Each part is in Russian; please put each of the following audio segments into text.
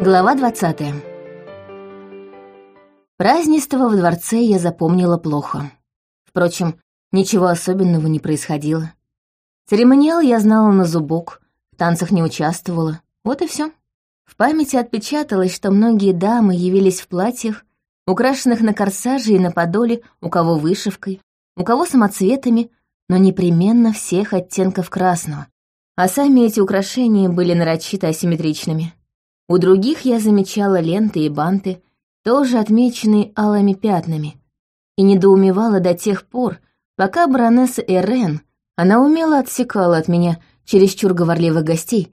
Глава 20 Празднество в дворце я запомнила плохо. Впрочем, ничего особенного не происходило. Церемониал я знала на зубок, в танцах не участвовала, вот и все. В памяти отпечаталось, что многие дамы явились в платьях, украшенных на корсаже и на подоле, у кого вышивкой, у кого самоцветами, но непременно всех оттенков красного, а сами эти украшения были нарочито асимметричными. У других я замечала ленты и банты, тоже отмеченные алыми пятнами, и недоумевала до тех пор, пока баронесса Эрен, она умело отсекала от меня чересчур говорливых гостей,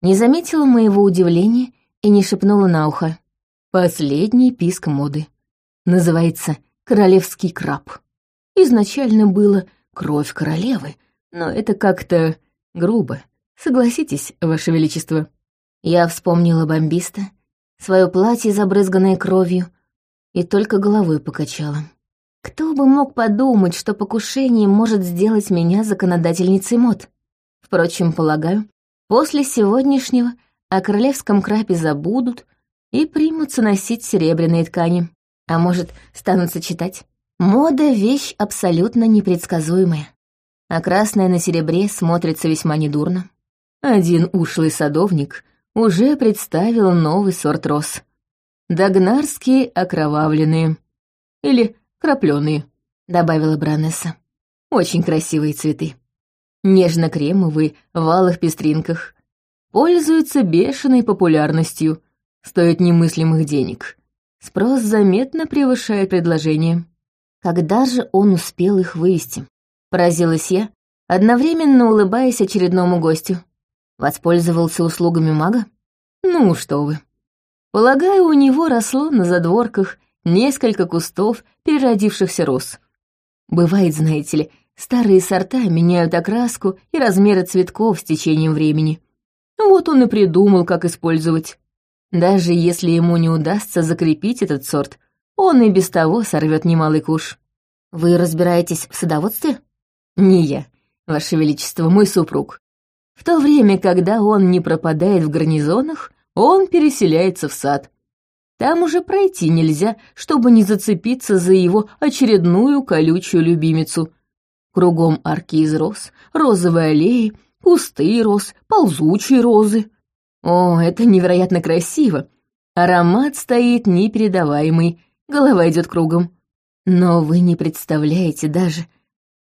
не заметила моего удивления и не шепнула на ухо. Последний писк моды. Называется «Королевский краб». Изначально было «Кровь королевы», но это как-то грубо. Согласитесь, Ваше Величество. Я вспомнила бомбиста, свое платье, забрызганное кровью, и только головой покачала. Кто бы мог подумать, что покушение может сделать меня законодательницей мод? Впрочем, полагаю, после сегодняшнего о королевском крапе забудут и примутся носить серебряные ткани. А может, станут сочетать? Мода — вещь абсолютно непредсказуемая. А красное на серебре смотрится весьма недурно. Один ушлый садовник уже представил новый сорт роз. Догнарские окровавленные. Или крапленые, добавила Бранесса. Очень красивые цветы. Нежно-кремовые, в алых пестринках. Пользуются бешеной популярностью, стоят немыслимых денег. Спрос заметно превышает предложение. Когда же он успел их вывести? Поразилась я, одновременно улыбаясь очередному гостю. Воспользовался услугами мага? Ну что вы. Полагаю, у него росло на задворках несколько кустов переродившихся роз. Бывает, знаете ли, старые сорта меняют окраску и размеры цветков с течением времени. Вот он и придумал, как использовать. Даже если ему не удастся закрепить этот сорт, он и без того сорвет немалый куш. Вы разбираетесь в садоводстве? Не я, Ваше Величество, мой супруг. В то время, когда он не пропадает в гарнизонах, он переселяется в сад. Там уже пройти нельзя, чтобы не зацепиться за его очередную колючую любимицу. Кругом арки из роз, розовые аллеи, кусты роз, ползучие розы. О, это невероятно красиво. Аромат стоит непередаваемый, голова идет кругом. Но вы не представляете даже,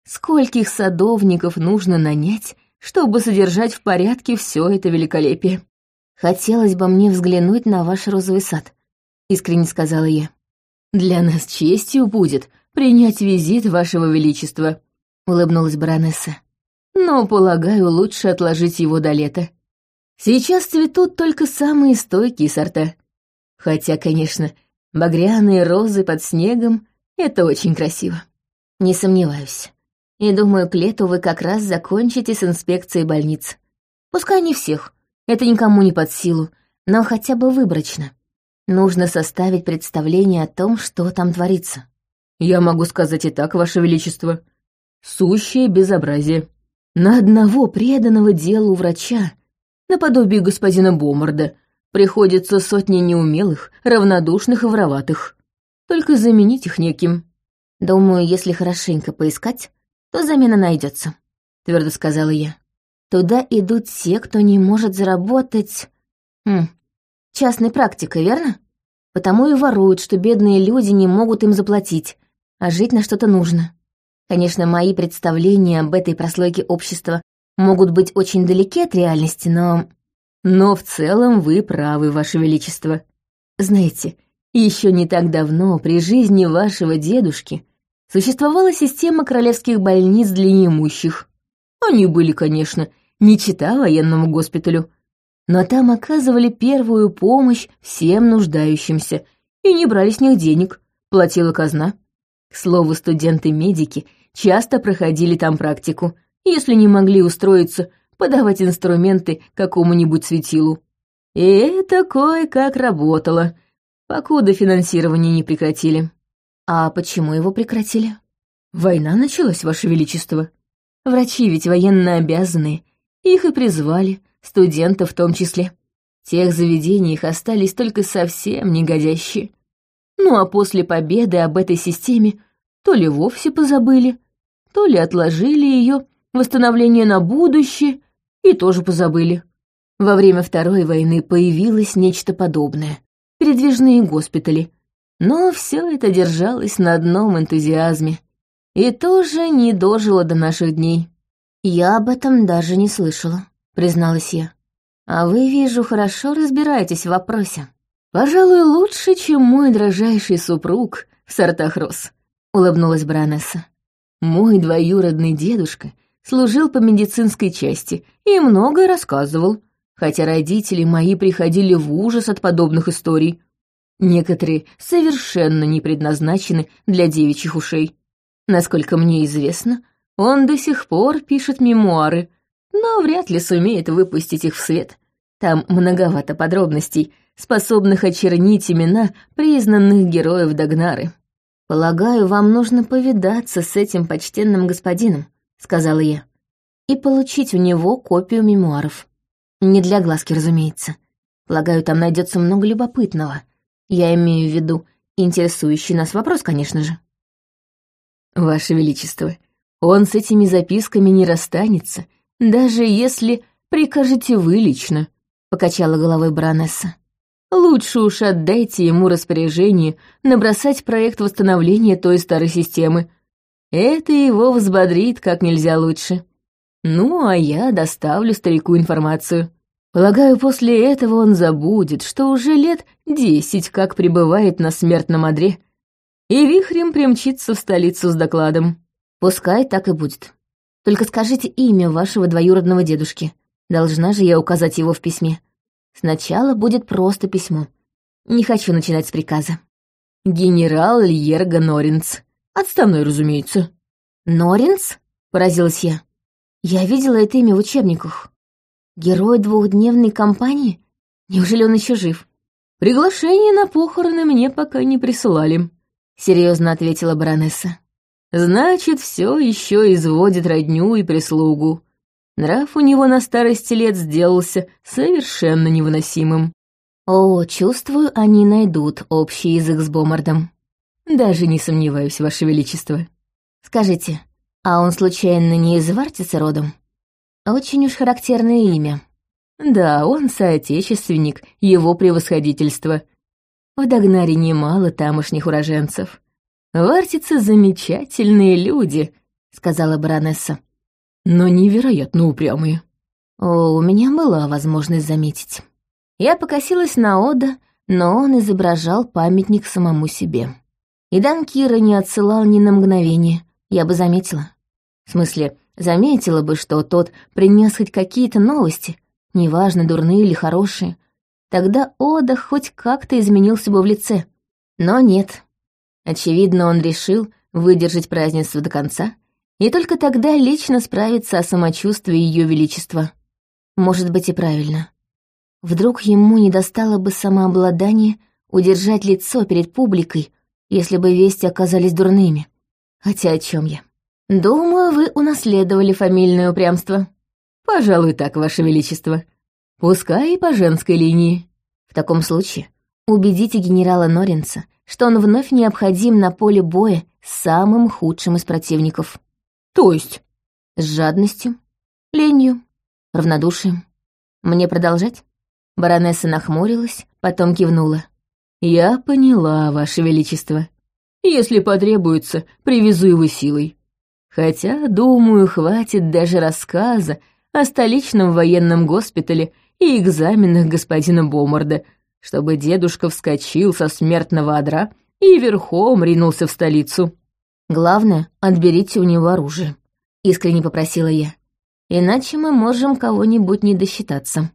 скольких садовников нужно нанять, чтобы содержать в порядке все это великолепие. Хотелось бы мне взглянуть на ваш розовый сад, искренне сказала я. Для нас честью будет принять визит вашего величества, улыбнулась баронесса. Но, полагаю, лучше отложить его до лета. Сейчас цветут только самые стойкие сорта. Хотя, конечно, багряные розы под снегом — это очень красиво. Не сомневаюсь. И думаю, к лету вы как раз закончите с инспекцией больниц. Пускай не всех, это никому не под силу, но хотя бы выборочно. Нужно составить представление о том, что там творится. Я могу сказать и так, Ваше Величество. Сущее безобразие. На одного преданного делу врача, наподобие господина Бомарда, приходится сотни неумелых, равнодушных и вороватых. Только заменить их неким. Думаю, если хорошенько поискать, то замена найдется, твердо сказала я. Туда идут те, кто не может заработать... Хм, частной практикой, верно? Потому и воруют, что бедные люди не могут им заплатить, а жить на что-то нужно. Конечно, мои представления об этой прослойке общества могут быть очень далеки от реальности, но... Но в целом вы правы, Ваше Величество. Знаете, еще не так давно, при жизни вашего дедушки, существовала система королевских больниц для неимущих. Они были, конечно, не чита военному госпиталю, но там оказывали первую помощь всем нуждающимся и не брали с них денег, платила казна. К слову, студенты-медики часто проходили там практику, если не могли устроиться, подавать инструменты какому-нибудь светилу. И это кое-как работало, покуда финансирование не прекратили. А почему его прекратили? Война началась, Ваше Величество. Врачи ведь военно обязанные. Их и призвали, студентов в том числе. В тех заведениях остались только совсем негодящие. Ну а после победы об этой системе то ли вовсе позабыли, то ли отложили ее восстановление на будущее и тоже позабыли. Во время Второй войны появилось нечто подобное — передвижные госпитали. Но все это держалось на одном энтузиазме и тоже не дожило до наших дней. «Я об этом даже не слышала», — призналась я. «А вы, вижу, хорошо разбираетесь в вопросе. Пожалуй, лучше, чем мой дрожайший супруг в сортах роз», — улыбнулась баронесса. «Мой двоюродный дедушка служил по медицинской части и многое рассказывал, хотя родители мои приходили в ужас от подобных историй. Некоторые совершенно не предназначены для девичьих ушей. Насколько мне известно, он до сих пор пишет мемуары, но вряд ли сумеет выпустить их в свет. Там многовато подробностей, способных очернить имена признанных героев Дагнары. «Полагаю, вам нужно повидаться с этим почтенным господином», — сказала я, «и получить у него копию мемуаров». Не для глазки, разумеется. Полагаю, там найдется много любопытного. Я имею в виду интересующий нас вопрос, конечно же. Ваше Величество, он с этими записками не расстанется, даже если прикажете вы лично, покачала головой баронесса. Лучше уж отдайте ему распоряжение набросать проект восстановления той старой системы. Это его взбодрит как нельзя лучше. Ну, а я доставлю старику информацию. Полагаю, после этого он забудет, что уже лет десять как пребывает на смертном одре, и вихрем примчится в столицу с докладом. Пускай так и будет. Только скажите имя вашего двоюродного дедушки. Должна же я указать его в письме. Сначала будет просто письмо. Не хочу начинать с приказа. Генерал Льерга Норинц. Отставной, разумеется. Норинц? Поразилась я. Я видела это имя в учебниках. Герой двухдневной кампании? Неужели он еще жив? Приглашение на похороны мне пока не присылали, серьезно ответила баронесса. Значит, все еще изводит родню и прислугу. Нрав у него на старости лет сделался совершенно невыносимым. О, чувствую, они найдут общий язык с Бомардом. Даже не сомневаюсь, Ваше Величество. Скажите, а он случайно не из Вартица родом? Очень уж характерное имя. Да, он соотечественник, его превосходительство. В Дагнаре немало тамошних уроженцев. Вартицы замечательные люди, сказала баронесса. Но невероятно упрямые. О, у меня была возможность заметить. Я покосилась на Ода, но он изображал памятник самому себе. И Данкира не отсылал ни на мгновение, я бы заметила. В смысле, заметила бы, что тот принес хоть какие-то новости, неважно, дурные или хорошие. Тогда Ода хоть как-то изменился бы в лице. Но нет. Очевидно, он решил выдержать празднество до конца и только тогда лично справиться о самочувствии Ее Величества. Может быть и правильно. Вдруг ему не достало бы самообладания удержать лицо перед публикой, если бы вести оказались дурными. Хотя о чем я? Думаю, вы унаследовали фамильное упрямство. Пожалуй, так, Ваше Величество. Пускай и по женской линии. В таком случае убедите генерала Норинца, что он вновь необходим на поле боя самым худшим из противников. То есть? С жадностью, ленью, равнодушием. Мне продолжать? Баронесса нахмурилась, потом кивнула. «Я поняла, Ваше Величество. Если потребуется, привезу его силой. Хотя, думаю, хватит даже рассказа о столичном военном госпитале и экзаменах господина Бомарда, чтобы дедушка вскочил со смертного одра и верхом ринулся в столицу. Главное, отберите у него оружие, искренне попросила я. Иначе мы можем кого-нибудь не досчитаться.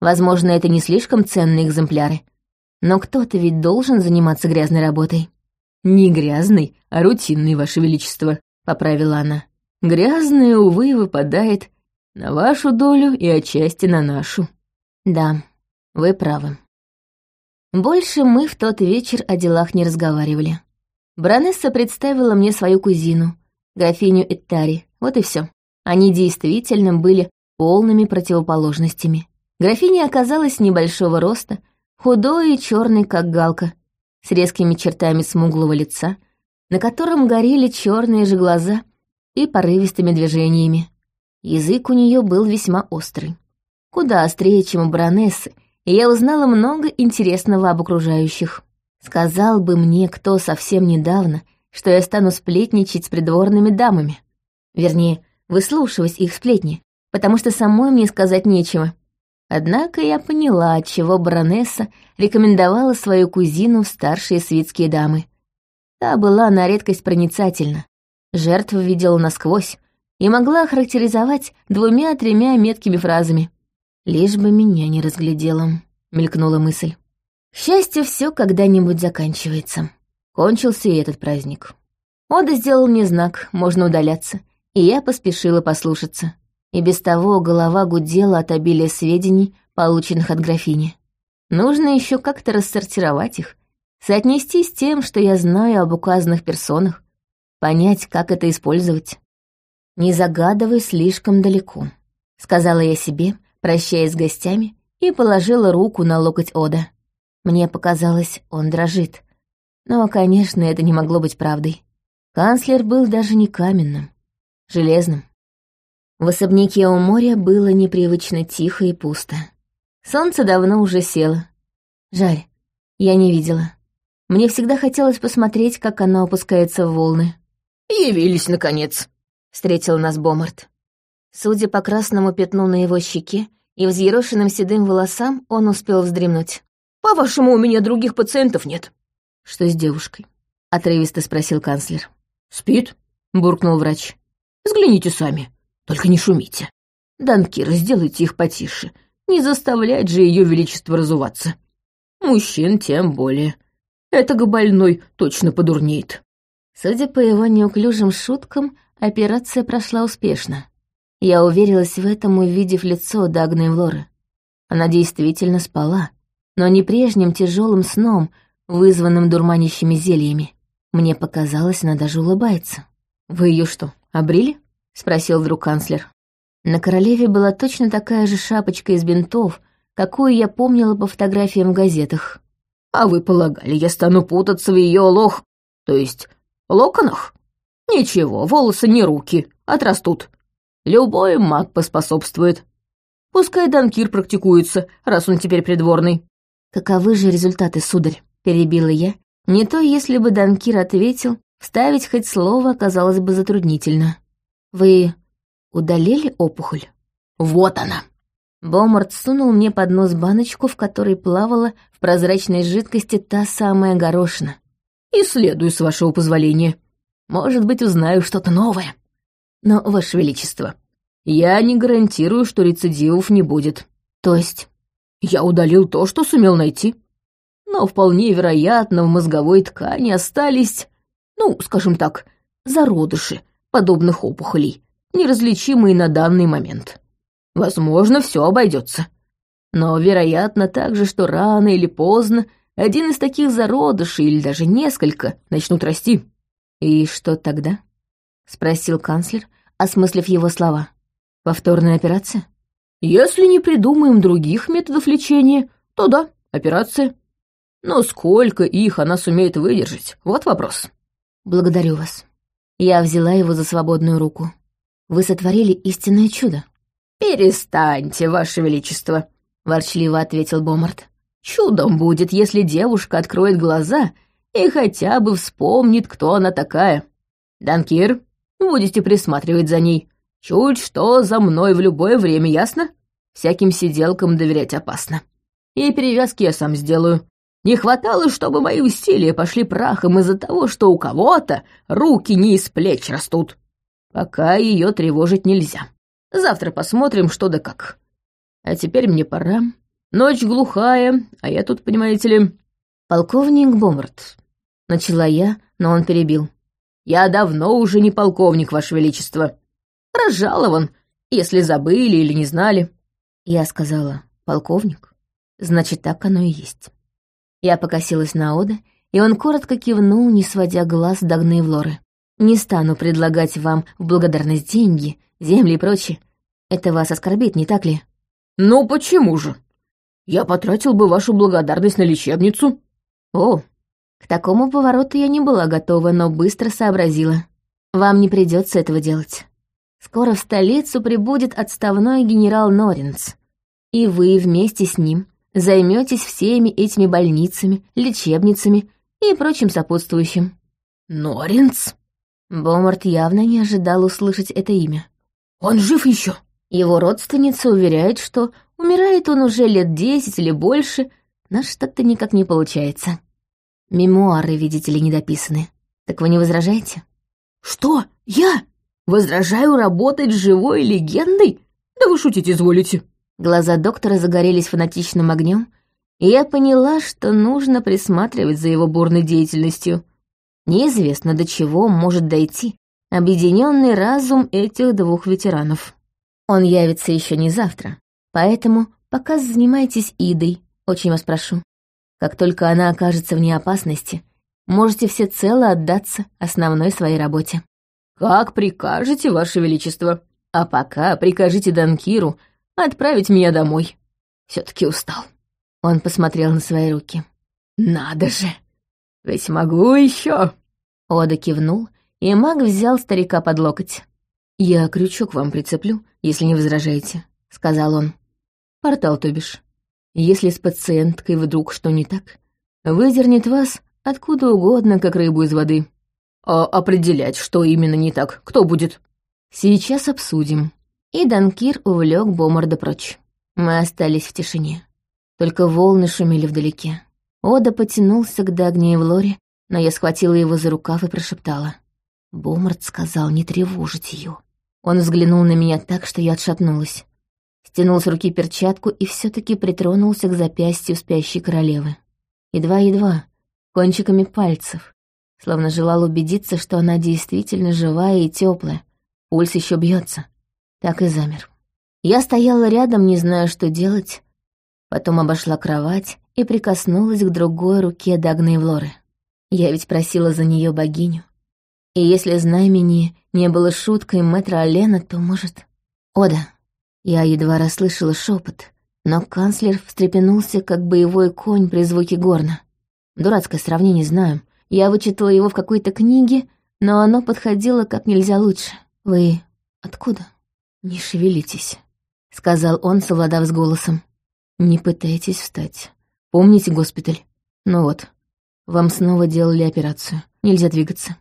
Возможно, это не слишком ценные экземпляры, но кто-то ведь должен заниматься грязной работой. Не грязной, а рутинной, Ваше Величество, — поправила она. «Грязное, увы, выпадает на вашу долю и отчасти на нашу». «Да, вы правы». Больше мы в тот вечер о делах не разговаривали. Бронесса представила мне свою кузину, графиню Эттари, вот и все. Они действительно были полными противоположностями. Графиня оказалась небольшого роста, худой и черной, как галка, с резкими чертами смуглого лица, на котором горели черные же глаза и порывистыми движениями. Язык у нее был весьма острый. Куда острее, чем у баронессы, и я узнала много интересного об окружающих. Сказал бы мне кто совсем недавно, что я стану сплетничать с придворными дамами. Вернее, выслушивать их сплетни, потому что самой мне сказать нечего. Однако я поняла, отчего баронесса рекомендовала свою кузину в старшие свитские дамы. Та была на редкость проницательна, жертву видела насквозь и могла охарактеризовать двумя-тремя меткими фразами. «Лишь бы меня не разглядела», — мелькнула мысль. К счастью, все когда-нибудь заканчивается. Кончился и этот праздник. Ода сделал мне знак, можно удаляться, и я поспешила послушаться. И без того голова гудела от обилия сведений, полученных от графини. Нужно еще как-то рассортировать их, соотнести с тем, что я знаю об указанных персонах, понять, как это использовать. «Не загадывай слишком далеко», — сказала я себе, прощаясь с гостями, и положила руку на локоть Ода. Мне показалось, он дрожит. Но, конечно, это не могло быть правдой. Канцлер был даже не каменным, железным. В особняке у моря было непривычно тихо и пусто. Солнце давно уже село. Жаль, я не видела. Мне всегда хотелось посмотреть, как оно опускается в волны. «Явились, наконец!» — встретил нас Бомарт. Судя по красному пятну на его щеке и взъерошенным седым волосам, он успел вздремнуть. «По-вашему, у меня других пациентов нет?» «Что с девушкой?» — отрывисто спросил канцлер. «Спит?» — буркнул врач. «Взгляните сами, только не шумите. Данкир, сделайте их потише. Не заставлять же ее величество разуваться. Мужчин тем более. Это больной точно подурнеет». Судя по его неуклюжим шуткам, операция прошла успешно. Я уверилась в этом, увидев лицо Дагны Лоры. Она действительно спала, но не прежним тяжелым сном, вызванным дурманящими зельями. Мне показалось, она даже улыбается. «Вы ее что, обрили?» — спросил вдруг канцлер. На королеве была точно такая же шапочка из бинтов, какую я помнила по фотографиям в газетах. «А вы полагали, я стану путаться в ее лох... то есть локонах? Ничего, волосы не руки, отрастут. Любой маг поспособствует. Пускай Данкир практикуется, раз он теперь придворный». «Каковы же результаты, сударь?» — перебила я, не то, если бы Данкир ответил, вставить хоть слово оказалось бы затруднительно. «Вы удалили опухоль?» «Вот она!» Бомарт сунул мне под нос баночку, в которой плавала прозрачной жидкости та самая горошина. «Исследую, с вашего позволения. Может быть, узнаю что-то новое. Но, Ваше Величество, я не гарантирую, что рецидивов не будет. То есть...» «Я удалил то, что сумел найти но вполне вероятно в мозговой ткани остались, ну, скажем так, зародыши подобных опухолей, неразличимые на данный момент. Возможно, все обойдется. Но вероятно также, что рано или поздно один из таких зародышей или даже несколько начнут расти. «И что тогда?» — спросил канцлер, осмыслив его слова. «Повторная операция?» «Если не придумаем других методов лечения, то да, операция. Но сколько их она сумеет выдержать? Вот вопрос. Благодарю вас. Я взяла его за свободную руку. Вы сотворили истинное чудо. Перестаньте, ваше величество, ворчливо ответил Бомарт. Чудом будет, если девушка откроет глаза и хотя бы вспомнит, кто она такая. Данкир, будете присматривать за ней. Чуть что за мной в любое время, ясно? Всяким сиделкам доверять опасно. И перевязки я сам сделаю. Не хватало, чтобы мои усилия пошли прахом из-за того, что у кого-то руки не из плеч растут. Пока ее тревожить нельзя. Завтра посмотрим, что да как. А теперь мне пора. Ночь глухая, а я тут, понимаете ли... Полковник Бомарт. Начала я, но он перебил. Я давно уже не полковник, Ваше Величество. Разжалован, если забыли или не знали. Я сказала, полковник. Значит, так оно и есть. Я покосилась на Ода, и он коротко кивнул, не сводя глаз до Гневлоры. «Не стану предлагать вам в благодарность деньги, земли и прочее. Это вас оскорбит, не так ли?» «Ну почему же? Я потратил бы вашу благодарность на лечебницу». «О, к такому повороту я не была готова, но быстро сообразила. Вам не придется этого делать. Скоро в столицу прибудет отставной генерал Норинс, и вы вместе с ним займетесь всеми этими больницами, лечебницами и прочим сопутствующим». «Норинс?» Бомарт явно не ожидал услышать это имя. «Он жив еще? Его родственница уверяет, что умирает он уже лет десять или больше, но что-то никак не получается. Мемуары, видите ли, недописаны. Так вы не возражаете? Что? Я? Возражаю работать с живой легендой? Да вы шутить изволите. Глаза доктора загорелись фанатичным огнем, и я поняла, что нужно присматривать за его бурной деятельностью. Неизвестно, до чего может дойти объединенный разум этих двух ветеранов. Он явится еще не завтра, поэтому пока занимайтесь Идой, очень вас прошу. Как только она окажется вне опасности, можете всецело отдаться основной своей работе. «Как прикажете, Ваше Величество. А пока прикажите Данкиру отправить меня домой. все таки устал». Он посмотрел на свои руки. «Надо же! Ведь могу еще. Ода кивнул, и маг взял старика под локоть. «Я крючок вам прицеплю, если не возражаете», — сказал он. «Портал, то бишь. Если с пациенткой вдруг что не так, выдернет вас откуда угодно, как рыбу из воды. А определять, что именно не так, кто будет? Сейчас обсудим. И Данкир увлек Бомарда прочь. Мы остались в тишине. Только волны шумели вдалеке. Ода потянулся к Дагне и Влоре, но я схватила его за рукав и прошептала. Бомард сказал не тревожить ее. Он взглянул на меня так, что я отшатнулась стянул с руки перчатку и все таки притронулся к запястью спящей королевы. Едва-едва, кончиками пальцев, словно желал убедиться, что она действительно живая и теплая, пульс еще бьется. Так и замер. Я стояла рядом, не зная, что делать, потом обошла кровать и прикоснулась к другой руке Дагны Влоры. Я ведь просила за нее богиню. И если знамение не было шуткой мэтра Алена, то, может... Ода, я едва расслышала шепот, но канцлер встрепенулся, как боевой конь при звуке горна. Дурацкое сравнение, знаю. Я вычитала его в какой-то книге, но оно подходило как нельзя лучше. «Вы откуда?» «Не шевелитесь», — сказал он, совладав с голосом. «Не пытайтесь встать. Помните госпиталь? Ну вот, вам снова делали операцию. Нельзя двигаться».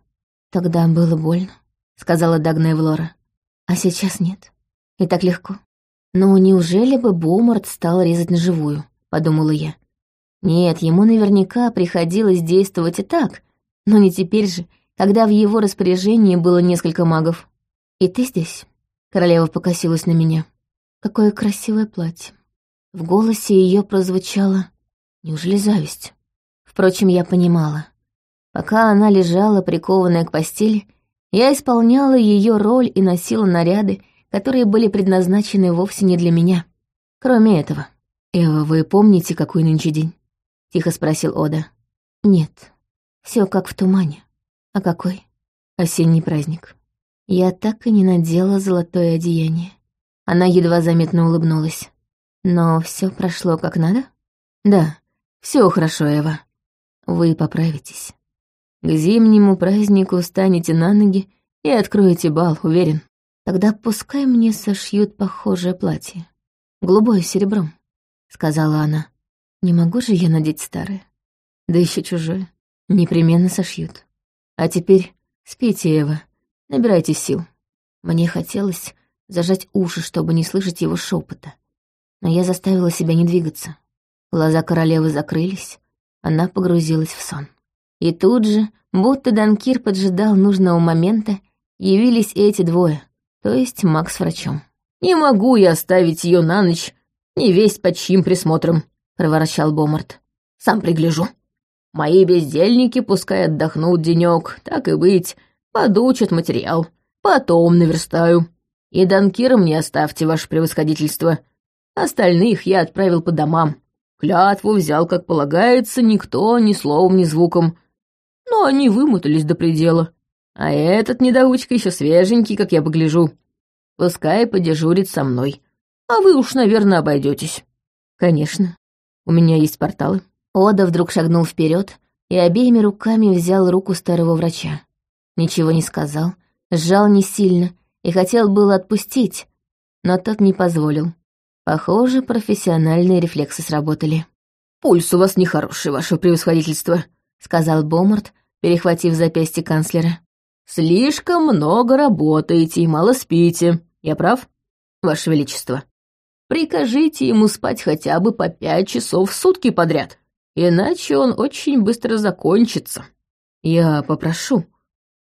«Тогда было больно», — сказала Дагна Эвлора. «А сейчас нет. И так легко». «Ну, неужели бы Бомарт стал резать на живую?» — подумала я. Нет, ему наверняка приходилось действовать и так, но не теперь же, когда в его распоряжении было несколько магов. «И ты здесь?» — королева покосилась на меня. «Какое красивое платье». В голосе ее прозвучало «Неужели зависть?» Впрочем, я понимала. Пока она лежала, прикованная к постели, я исполняла ее роль и носила наряды, которые были предназначены вовсе не для меня. Кроме этого. «Эва, вы помните, какой нынче день?» — тихо спросил Ода. «Нет, все как в тумане. А какой?» «Осенний праздник». Я так и не надела золотое одеяние. Она едва заметно улыбнулась. «Но все прошло как надо?» «Да, все хорошо, Эва. Вы поправитесь. К зимнему празднику встанете на ноги и откроете бал, уверен». Тогда пускай мне сошьют похожее платье. Голубое серебром, — сказала она. Не могу же я надеть старое. Да еще чужое. Непременно сошьют. А теперь спите, Эва, набирайте сил. Мне хотелось зажать уши, чтобы не слышать его шепота. Но я заставила себя не двигаться. Глаза королевы закрылись, она погрузилась в сон. И тут же, будто Данкир поджидал нужного момента, явились эти двое — то есть Макс врачом. «Не могу я оставить ее на ночь, не весть под чьим присмотром», — проворчал Бомарт. «Сам пригляжу. Мои бездельники пускай отдохнут денек, так и быть, подучат материал, потом наверстаю. И данкира мне оставьте, ваше превосходительство. Остальных я отправил по домам. Клятву взял, как полагается, никто ни словом, ни звуком. Но они вымотались до предела. А этот недоучка еще свеженький, как я погляжу. Пускай подежурит со мной. А вы уж, наверное, обойдетесь. Конечно. У меня есть порталы. Ода вдруг шагнул вперед и обеими руками взял руку старого врача. Ничего не сказал, сжал не сильно и хотел было отпустить, но тот не позволил. Похоже, профессиональные рефлексы сработали. «Пульс у вас нехороший, ваше превосходительство», — сказал Бомарт, перехватив запястье канцлера. «Слишком много работаете и мало спите. Я прав, ваше величество? Прикажите ему спать хотя бы по пять часов в сутки подряд, иначе он очень быстро закончится. Я попрошу.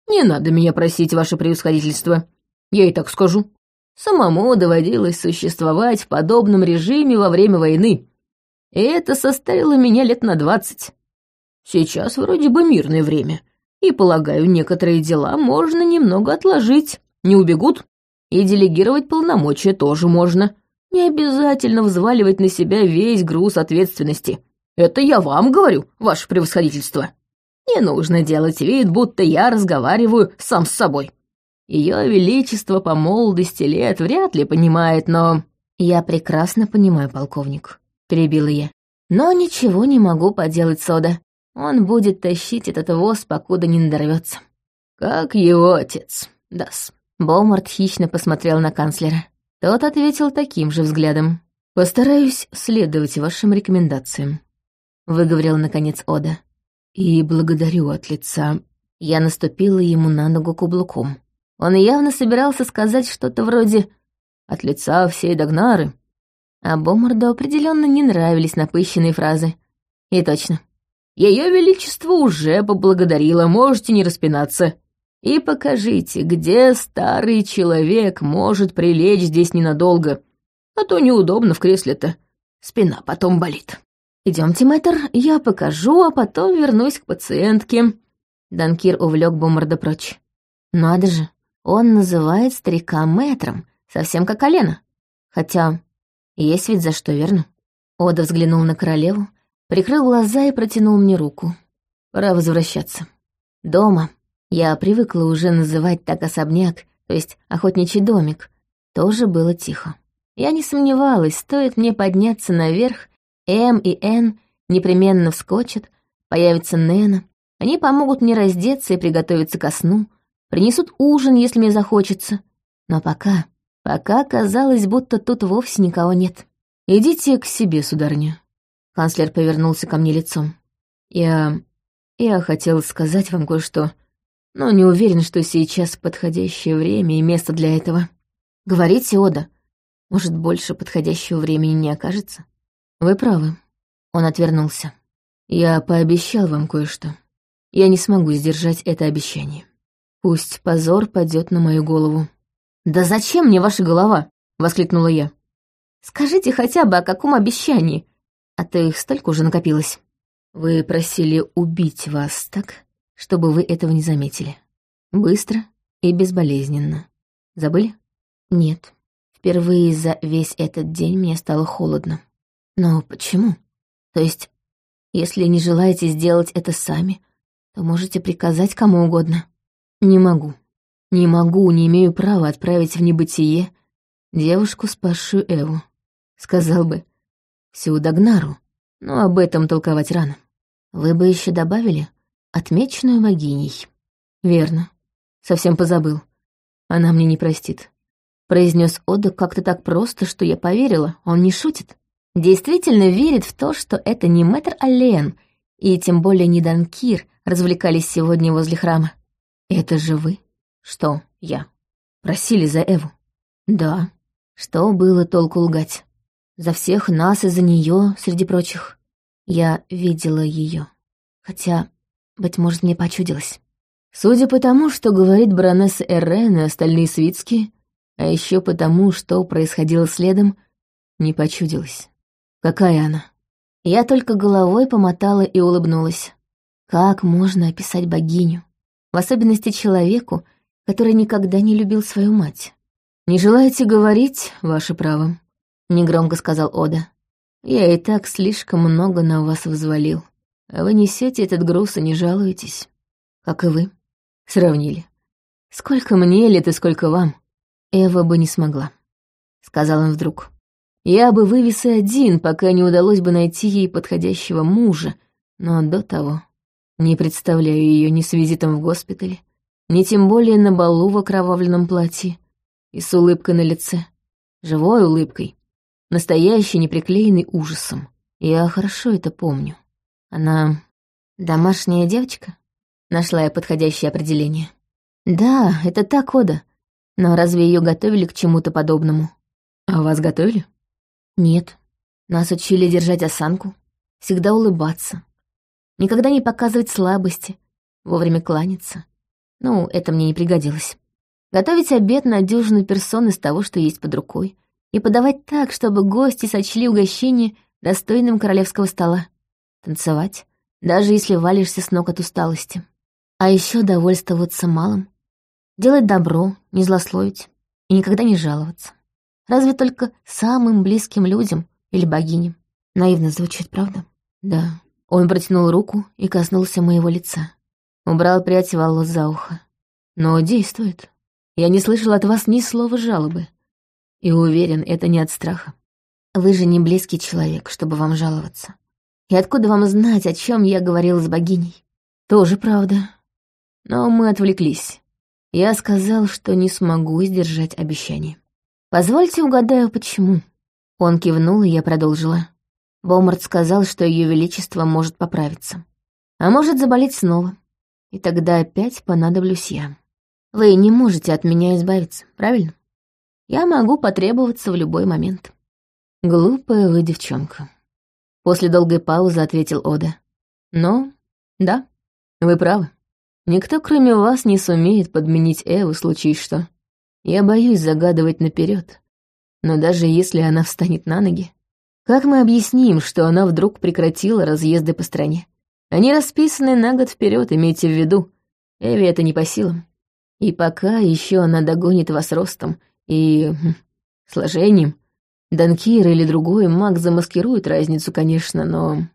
Не надо меня просить, ваше превосходительство. Я и так скажу. Самому доводилось существовать в подобном режиме во время войны. И это составило меня лет на двадцать. Сейчас вроде бы мирное время, и, полагаю, некоторые дела можно немного отложить, не убегут. И делегировать полномочия тоже можно. Не обязательно взваливать на себя весь груз ответственности. Это я вам говорю, ваше превосходительство. Не нужно делать вид, будто я разговариваю сам с собой. Ее величество по молодости лет вряд ли понимает, но... Я прекрасно понимаю, полковник, перебила я. Но ничего не могу поделать, Сода. Он будет тащить этот воз, покуда не надорвется. Как его отец, Дас. Бомарт хищно посмотрел на канцлера. Тот ответил таким же взглядом. «Постараюсь следовать вашим рекомендациям», — выговорил наконец Ода. «И благодарю от лица». Я наступила ему на ногу каблуком. Он явно собирался сказать что-то вроде «от лица всей Дагнары». А Бомарду определенно не нравились напыщенные фразы. И точно. Ее Величество уже поблагодарило, можете не распинаться. И покажите, где старый человек может прилечь здесь ненадолго, а то неудобно в кресле-то. Спина потом болит. Идемте, мэтр, я покажу, а потом вернусь к пациентке. Данкир увлек Бомарда прочь. Надо же, он называет старика мэтром, совсем как Алена. Хотя есть ведь за что, верно? Ода взглянул на королеву, прикрыл глаза и протянул мне руку. Пора возвращаться. Дома. Я привыкла уже называть так особняк, то есть охотничий домик. Тоже было тихо. Я не сомневалась, стоит мне подняться наверх, М и Н непременно вскочат, появится Нена. Они помогут мне раздеться и приготовиться ко сну, принесут ужин, если мне захочется. Но пока, пока казалось, будто тут вовсе никого нет. «Идите к себе, сударыня», Канцлер повернулся ко мне лицом. «Я... я хотел сказать вам кое-что, но не уверен, что сейчас подходящее время и место для этого. Говорите, Ода. Может, больше подходящего времени не окажется?» «Вы правы». Он отвернулся. «Я пообещал вам кое-что. Я не смогу сдержать это обещание. Пусть позор падет на мою голову». «Да зачем мне ваша голова?» — воскликнула я. «Скажите хотя бы, о каком обещании? А то их столько уже накопилось. Вы просили убить вас так, чтобы вы этого не заметили. Быстро и безболезненно. Забыли? Нет. Впервые за весь этот день мне стало холодно. Но почему? То есть, если не желаете сделать это сами, то можете приказать кому угодно. Не могу. Не могу, не имею права отправить в небытие девушку, спасшую Эву. Сказал бы, всю Дагнару, но об этом толковать рано. Вы бы еще добавили отмеченную богиней. Верно. Совсем позабыл. Она мне не простит. Произнес Ода как-то так просто, что я поверила, он не шутит. Действительно верит в то, что это не мэтр Аллен, и тем более не Данкир развлекались сегодня возле храма. Это же вы? Что, я? Просили за Эву? Да. Что было толку лгать? За всех нас и за нее, среди прочих. Я видела ее. Хотя, быть может, мне почудилось. Судя по тому, что говорит баронесса Эррен и остальные свитские, а еще потому, что происходило следом, не почудилось. Какая она? Я только головой помотала и улыбнулась. Как можно описать богиню? В особенности человеку, который никогда не любил свою мать. Не желаете говорить, ваше право негромко сказал Ода. «Я и так слишком много на вас взвалил. А вы несете этот груз и не жалуетесь. Как и вы. Сравнили. Сколько мне лет и сколько вам. Эва бы не смогла», — сказал он вдруг. Я бы вывез и один, пока не удалось бы найти ей подходящего мужа, но до того не представляю ее ни с визитом в госпитале, ни тем более на балу в окровавленном платье и с улыбкой на лице, живой улыбкой, настоящей, неприклеенной ужасом. Я хорошо это помню. Она домашняя девочка? Нашла я подходящее определение. Да, это та кода. Но разве ее готовили к чему-то подобному? А вас готовили? Нет. Нас учили держать осанку, всегда улыбаться, никогда не показывать слабости, вовремя кланяться. Ну, это мне не пригодилось. Готовить обед на дюжину персон из того, что есть под рукой, и подавать так, чтобы гости сочли угощение достойным королевского стола. Танцевать, даже если валишься с ног от усталости. А еще довольствоваться малым. Делать добро, не злословить и никогда не жаловаться. Разве только самым близким людям или богиням. Наивно звучит, правда? Да. Он протянул руку и коснулся моего лица. Убрал прядь волос за ухо. Но действует. Я не слышал от вас ни слова жалобы. И уверен, это не от страха. Вы же не близкий человек, чтобы вам жаловаться. И откуда вам знать, о чем я говорил с богиней? Тоже правда. Но мы отвлеклись. Я сказал, что не смогу сдержать обещание. Позвольте угадаю, почему. Он кивнул, и я продолжила. Бомард сказал, что Ее Величество может поправиться. А может заболеть снова. И тогда опять понадоблюсь я. Вы не можете от меня избавиться, правильно? Я могу потребоваться в любой момент. Глупая вы девчонка. После долгой паузы ответил Ода. Но, да, вы правы. Никто, кроме вас, не сумеет подменить Эву, случись что. Я боюсь загадывать наперед. Но даже если она встанет на ноги, как мы объясним, что она вдруг прекратила разъезды по стране? Они расписаны на год вперед, имейте в виду. Эви это не по силам. И пока еще она догонит вас ростом и... Сложением. Данкир или другой маг замаскирует разницу, конечно, но...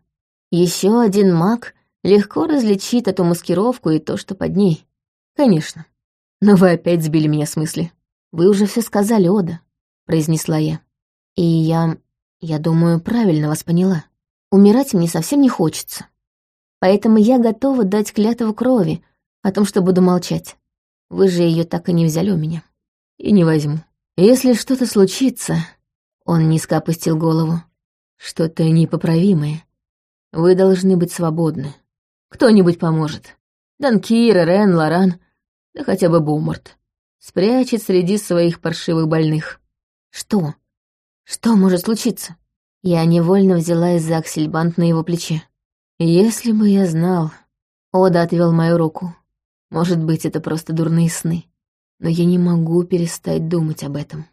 Еще один маг легко различит эту маскировку и то, что под ней. Конечно. Но вы опять сбили меня с мысли. Вы уже все сказали, Ода, произнесла я. И я я думаю, правильно вас поняла. Умирать мне совсем не хочется. Поэтому я готова дать клятву крови о том, что буду молчать. Вы же ее так и не взяли у меня. И не возьму. Если что-то случится... Он низко опустил голову. Что-то непоправимое. Вы должны быть свободны. Кто-нибудь поможет. Данкир, Рен, Лоран, да хотя бы Бумарт. Спрячет среди своих паршивых больных. Что? Что может случиться? Я невольно взяла из-за аксельбант на его плече. Если бы я знал... Ода отвел мою руку. Может быть, это просто дурные сны. Но я не могу перестать думать об этом.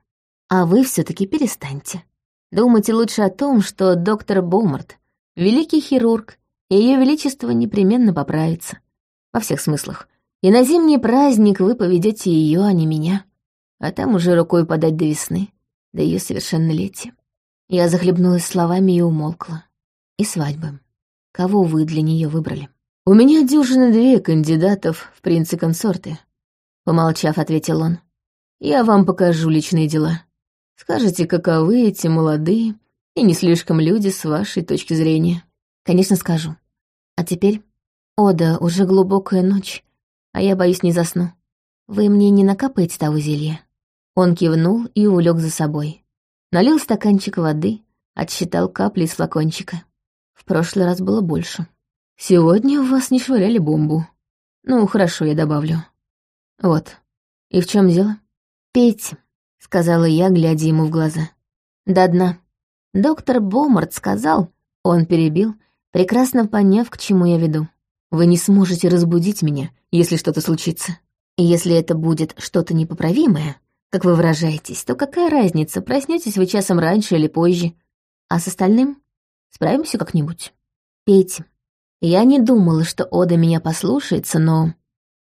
А вы все таки перестаньте. Думайте лучше о том, что доктор Бомарт, великий хирург, и ее величество непременно поправится. Во всех смыслах. И на зимний праздник вы поведете ее, а не меня. А там уже рукой подать до весны до ее совершеннолетия. Я захлебнулась словами и умолкла. И свадьбы. Кого вы для нее выбрали? У меня дюжины две кандидатов в принцы-консорты. Помолчав, ответил он. Я вам покажу личные дела. Скажете, каковы эти молодые и не слишком люди с вашей точки зрения. Конечно, скажу. А теперь... Ода, уже глубокая ночь, а я боюсь не засну. Вы мне не накапаете того зелья? Он кивнул и улег за собой. Налил стаканчик воды, отсчитал капли из флакончика. В прошлый раз было больше. Сегодня у вас не швыряли бомбу. Ну, хорошо, я добавлю. Вот. И в чем дело? Пейте, сказала я, глядя ему в глаза. До дна. Доктор Бомарт сказал, он перебил, прекрасно поняв, к чему я веду. Вы не сможете разбудить меня, если что-то случится. И если это будет что-то непоправимое, как вы выражаетесь, то какая разница, проснетесь вы часом раньше или позже. А с остальным справимся как-нибудь. Пейте. Я не думала, что Ода меня послушается, но...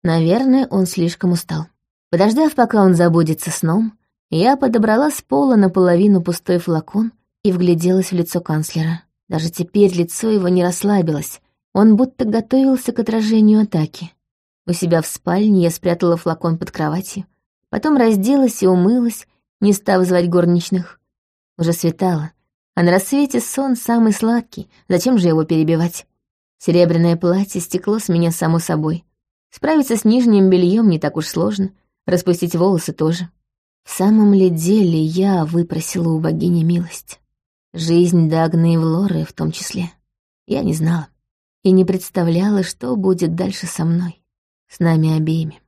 Наверное, он слишком устал. Подождав, пока он забудется сном, я подобрала с пола наполовину пустой флакон и вгляделась в лицо канцлера. Даже теперь лицо его не расслабилось, он будто готовился к отражению атаки. У себя в спальне я спрятала флакон под кроватью, Потом разделась и умылась, не став звать горничных. Уже светало, а на рассвете сон самый сладкий, зачем же его перебивать? Серебряное платье стекло с меня само собой. Справиться с нижним бельем не так уж сложно, распустить волосы тоже. В самом ли деле я выпросила у богини милость? Жизнь Дагны и Влоры в том числе. Я не знала и не представляла, что будет дальше со мной, с нами обеими.